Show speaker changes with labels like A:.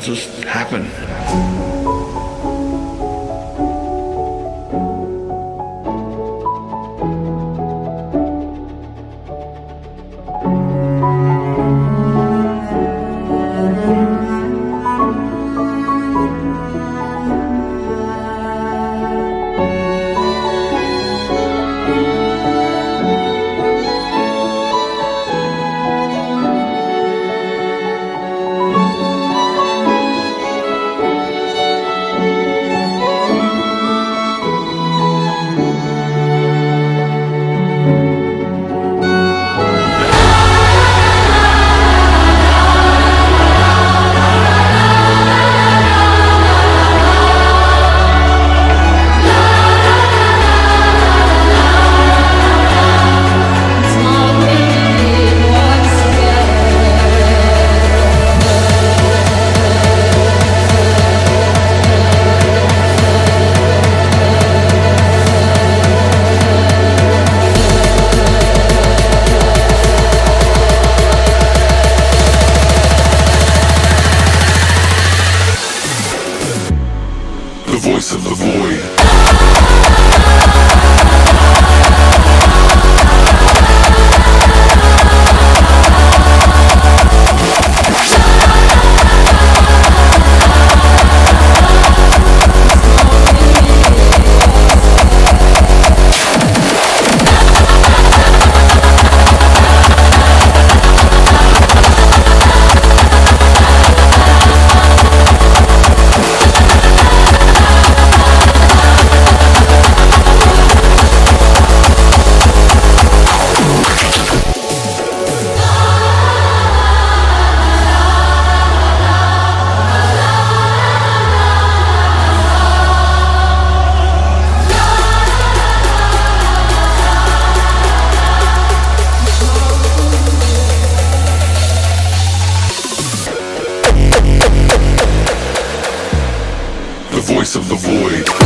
A: just happen. the voice of the void. the voice of the void.